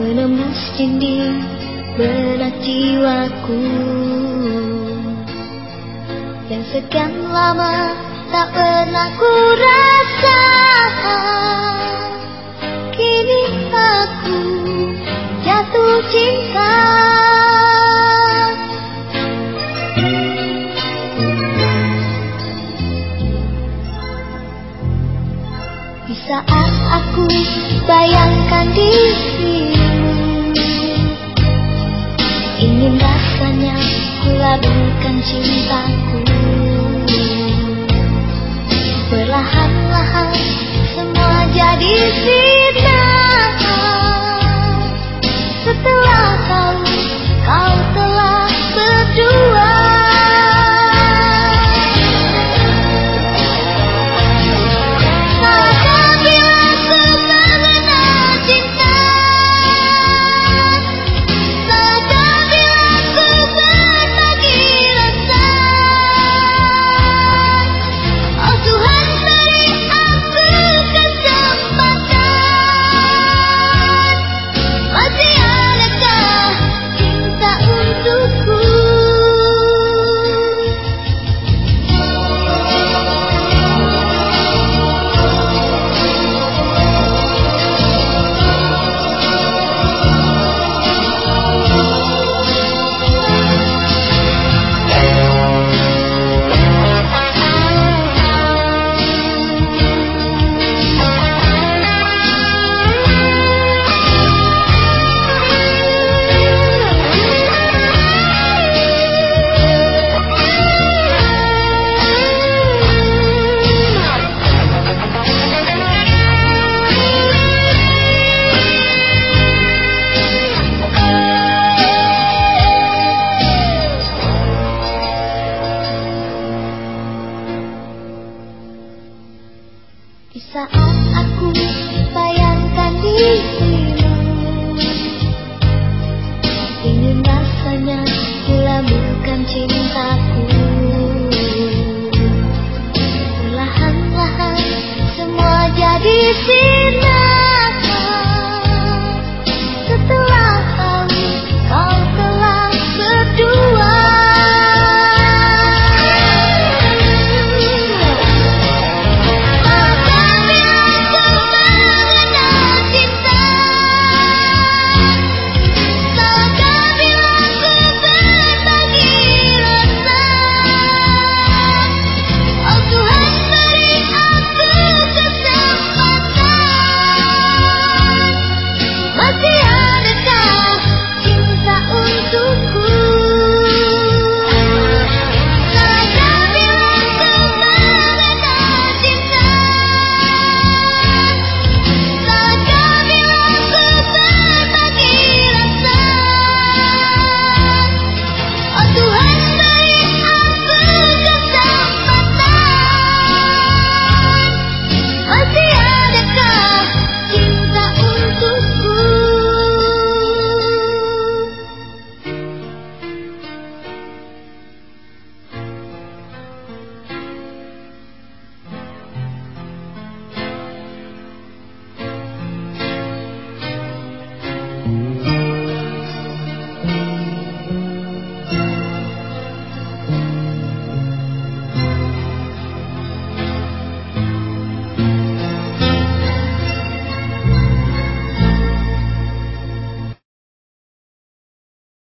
menembus dinding berat jiwaku. Yang sekian lama tak pernah ku rasa kini aku jatuh cinta. Saat aku bayangkan dirimu. Ingin rasanya labuhkan cintaku. Perlahan-lahan semua jadi fitnah Di saat aku bayangkan dirimu Ingin rasanya melabuhkan cintaku. Perlahan-lahan semua jadi sinar